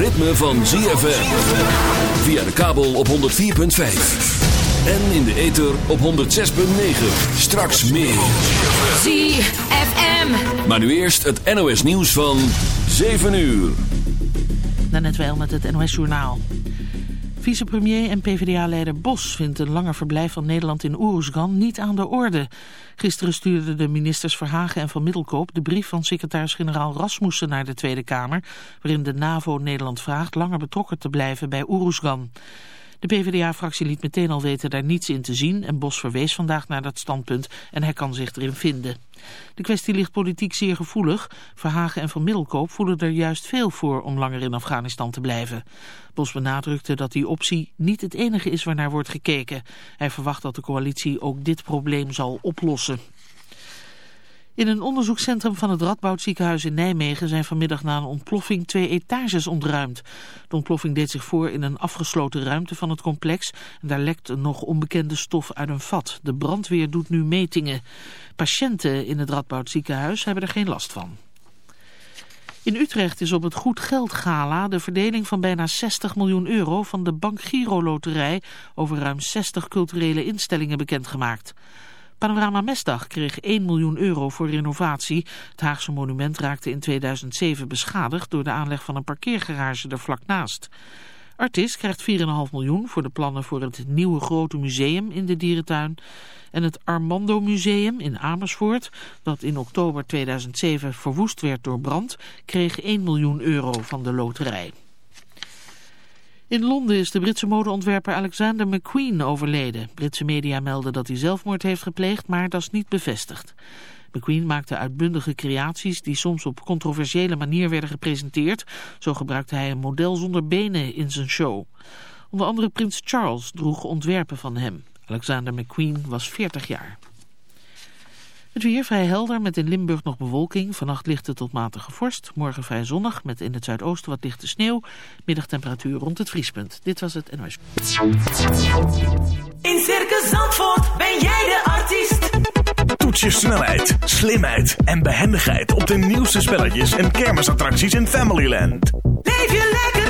ritme van ZFM. Via de kabel op 104.5. En in de ether op 106.9. Straks meer. ZFM. Maar nu eerst het NOS nieuws van 7 uur. Net wel met het NOS journaal. Vicepremier en PvdA-leider Bos vindt een langer verblijf van Nederland in Oeruzgan niet aan de orde. Gisteren stuurden de ministers Verhagen en Van Middelkoop de brief van secretaris-generaal Rasmussen naar de Tweede Kamer, waarin de NAVO Nederland vraagt langer betrokken te blijven bij Oeruzgan. De PvdA-fractie liet meteen al weten daar niets in te zien en Bos verwees vandaag naar dat standpunt en hij kan zich erin vinden. De kwestie ligt politiek zeer gevoelig. Verhagen en Van Middelkoop voelen er juist veel voor om langer in Afghanistan te blijven. Bos benadrukte dat die optie niet het enige is waarnaar wordt gekeken. Hij verwacht dat de coalitie ook dit probleem zal oplossen. In een onderzoekscentrum van het Radboud ziekenhuis in Nijmegen zijn vanmiddag na een ontploffing twee etages ontruimd. De ontploffing deed zich voor in een afgesloten ruimte van het complex en daar lekt een nog onbekende stof uit een vat. De brandweer doet nu metingen. Patiënten in het Radboud ziekenhuis hebben er geen last van. In Utrecht is op het Goed Geld Gala de verdeling van bijna 60 miljoen euro van de Bank Giro Loterij over ruim 60 culturele instellingen bekendgemaakt. Panorama Mesdag kreeg 1 miljoen euro voor renovatie. Het Haagse monument raakte in 2007 beschadigd door de aanleg van een parkeergarage er vlak naast. Artis krijgt 4,5 miljoen voor de plannen voor het nieuwe grote museum in de dierentuin. En het Armando Museum in Amersfoort, dat in oktober 2007 verwoest werd door brand, kreeg 1 miljoen euro van de loterij. In Londen is de Britse modeontwerper Alexander McQueen overleden. Britse media melden dat hij zelfmoord heeft gepleegd, maar dat is niet bevestigd. McQueen maakte uitbundige creaties die soms op controversiële manier werden gepresenteerd. Zo gebruikte hij een model zonder benen in zijn show. Onder andere prins Charles droeg ontwerpen van hem. Alexander McQueen was 40 jaar. Het weer vrij helder met in Limburg nog bewolking. Vannacht lichte tot matige vorst. Morgen vrij zonnig met in het zuidoosten wat lichte sneeuw. Middagtemperatuur rond het vriespunt. Dit was het NOS. In Circus Zandvoort ben jij de artiest. Toets je snelheid, slimheid en behendigheid op de nieuwste spelletjes en kermisattracties in Familyland. Leef je lekker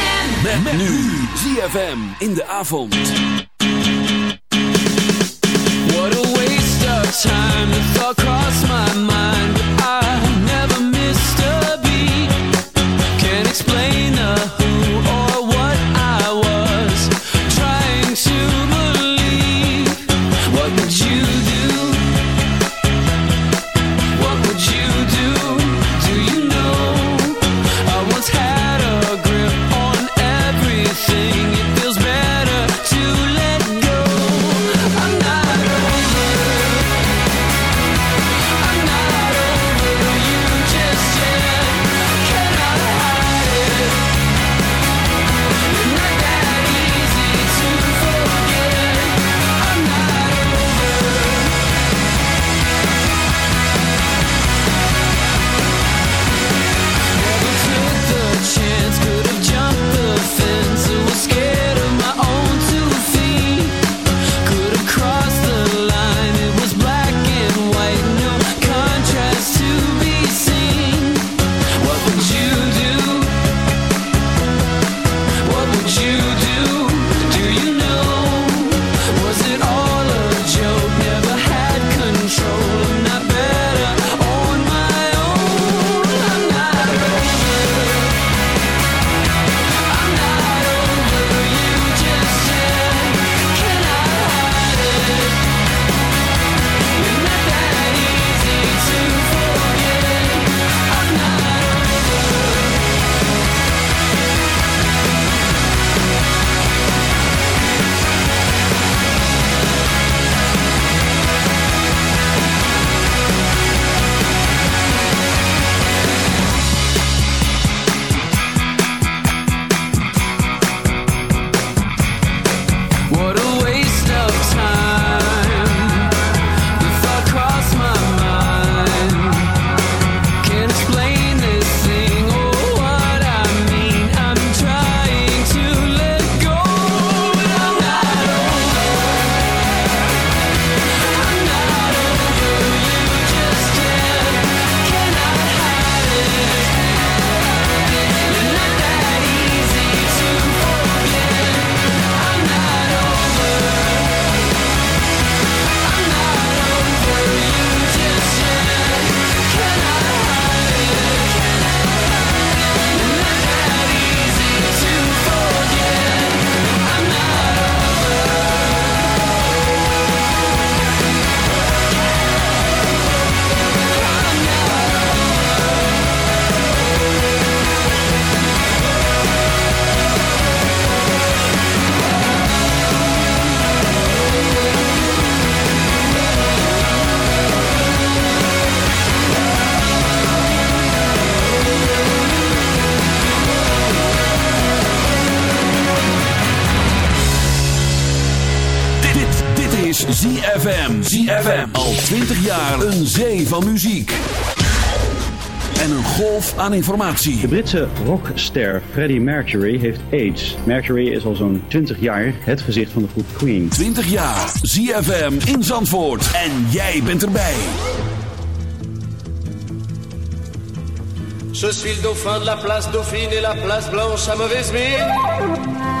Met, nu ZFM in de avond. What a waste of time. The thought crossed my mind, ZFM. ZFM. Al 20 jaar een zee van muziek. En een golf aan informatie. De Britse rockster Freddie Mercury heeft AIDS. Mercury is al zo'n 20 jaar het gezicht van de groep Queen. 20 jaar. ZFM in Zandvoort. En jij bent erbij. Je suis le dauphin de la place Dauphine et la place Blanche à mauvaise mine.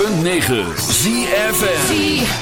106.9 ZFM.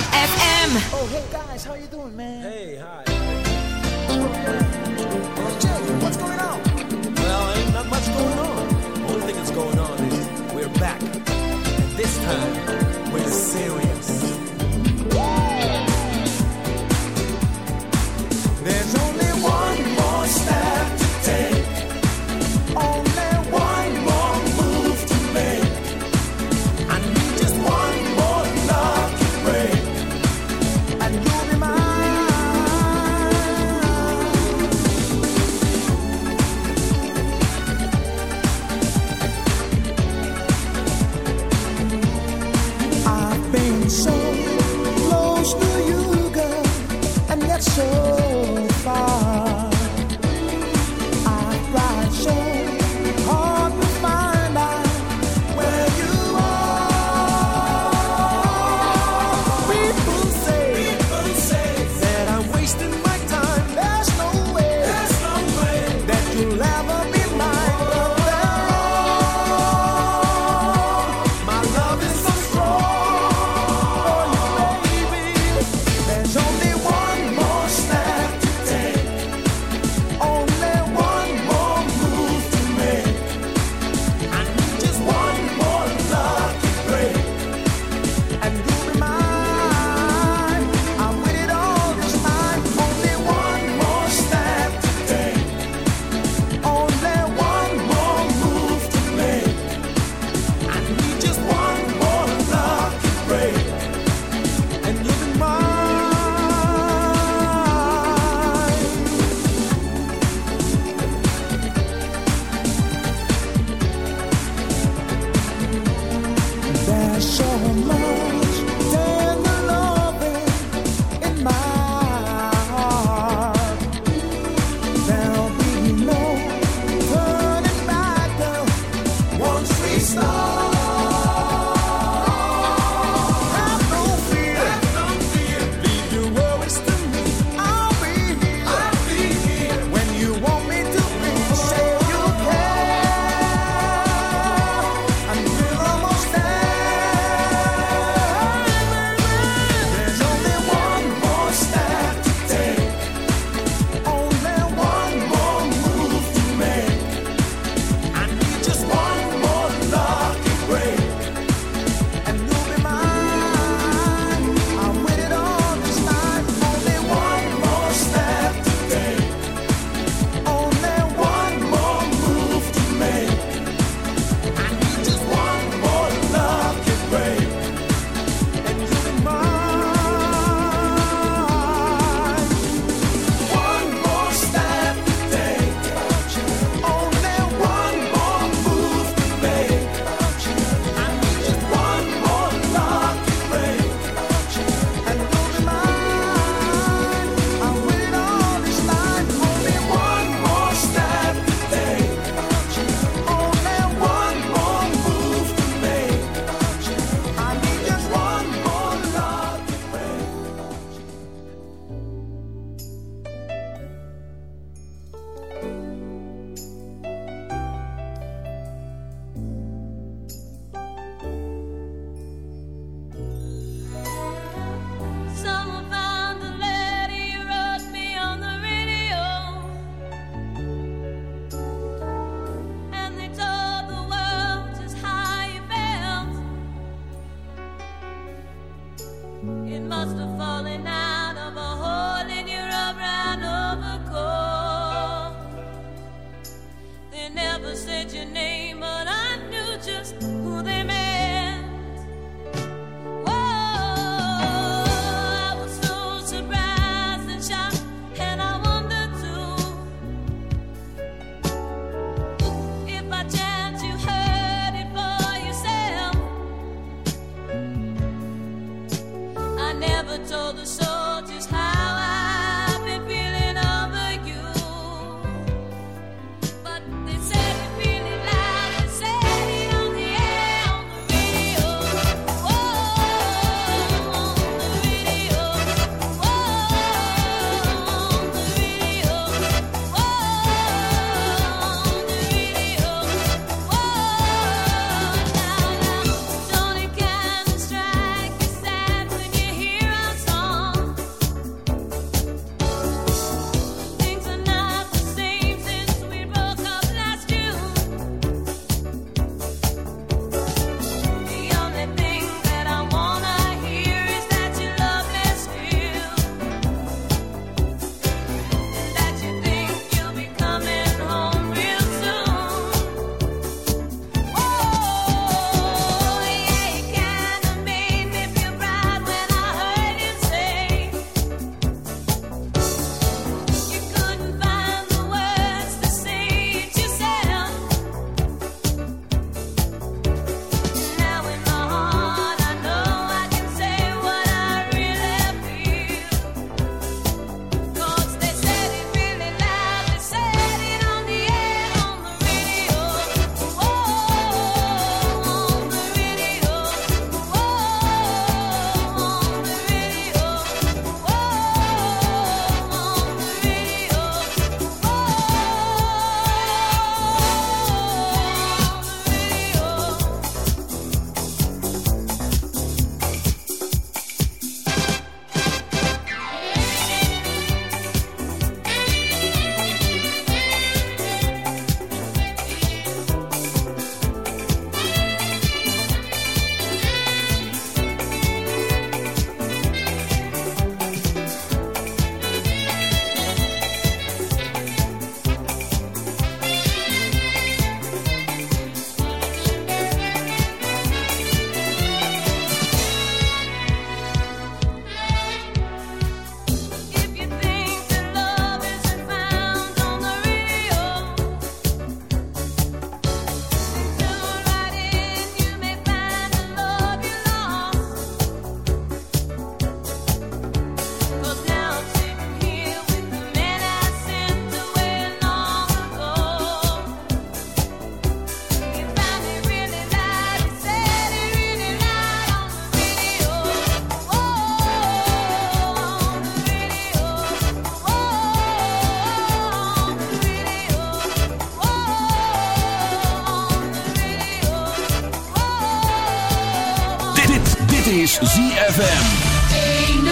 ZFM.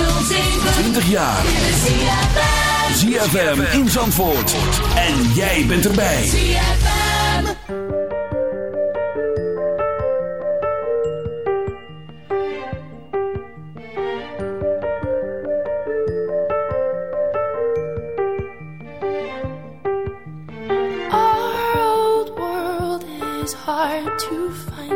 20 jaar. ZFM in Zandvoort. En jij bent erbij. ZFM. Our old world is hard to find.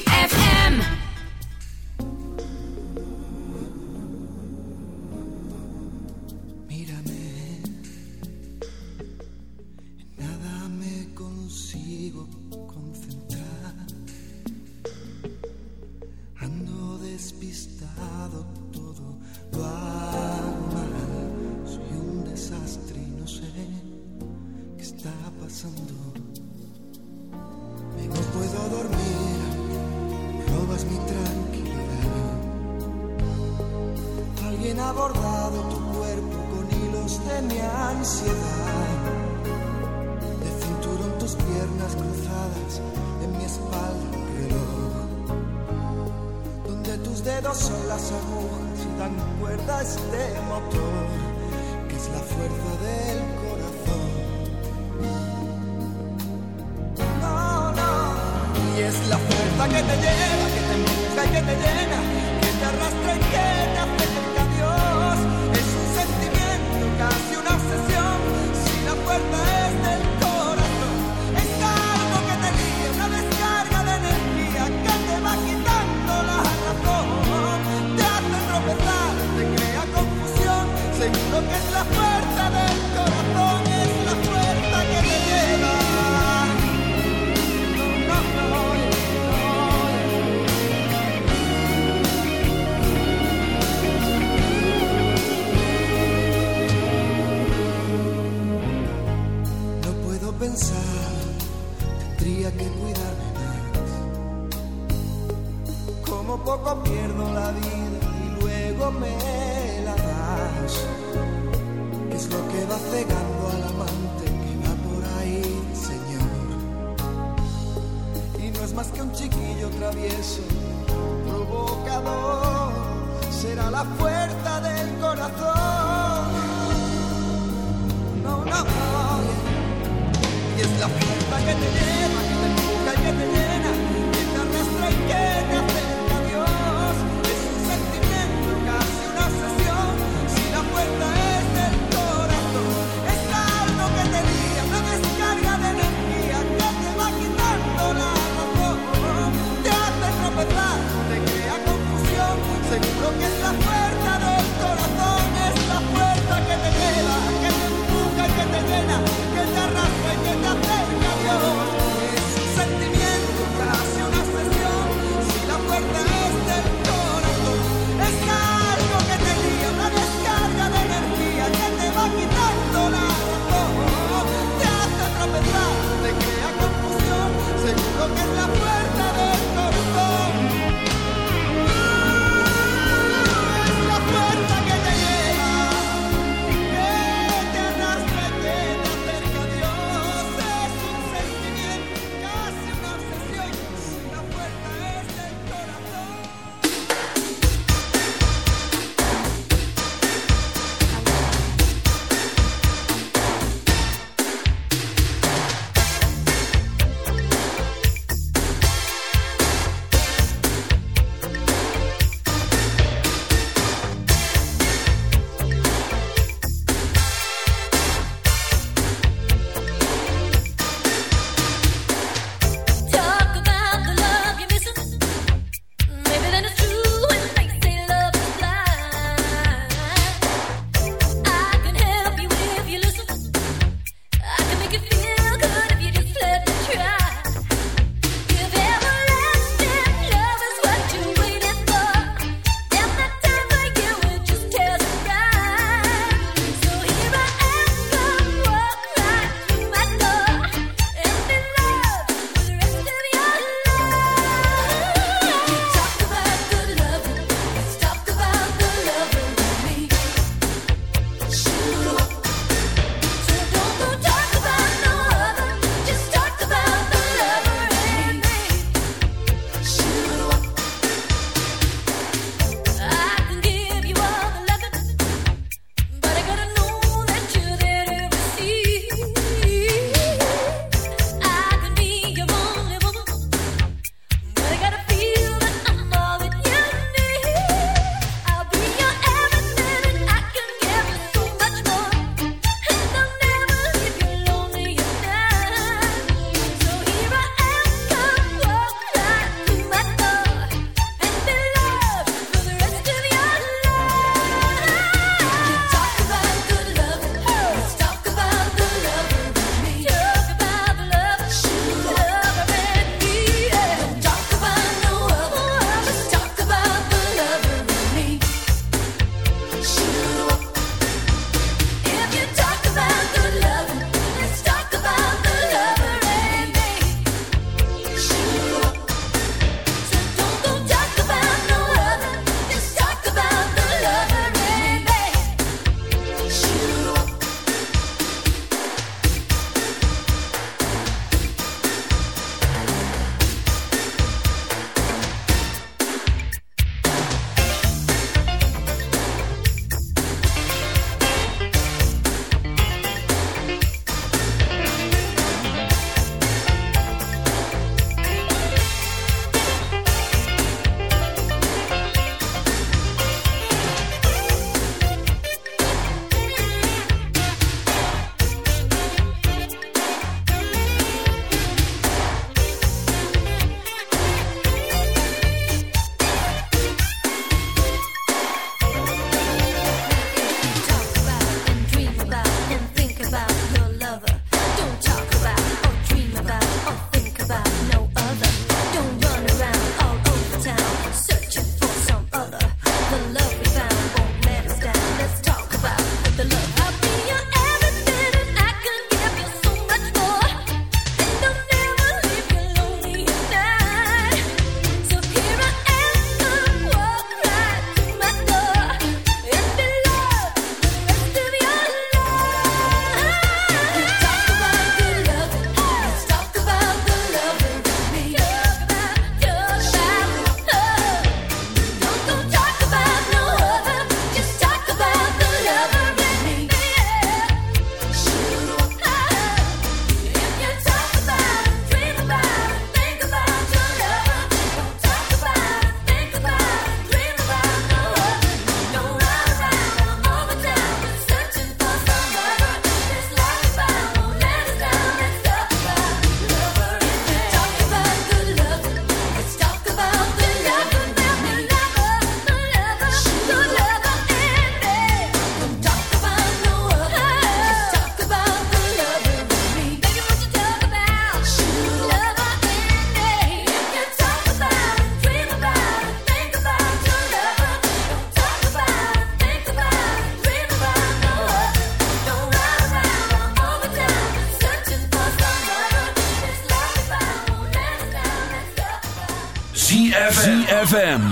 es la fuerza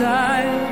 在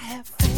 I have faith.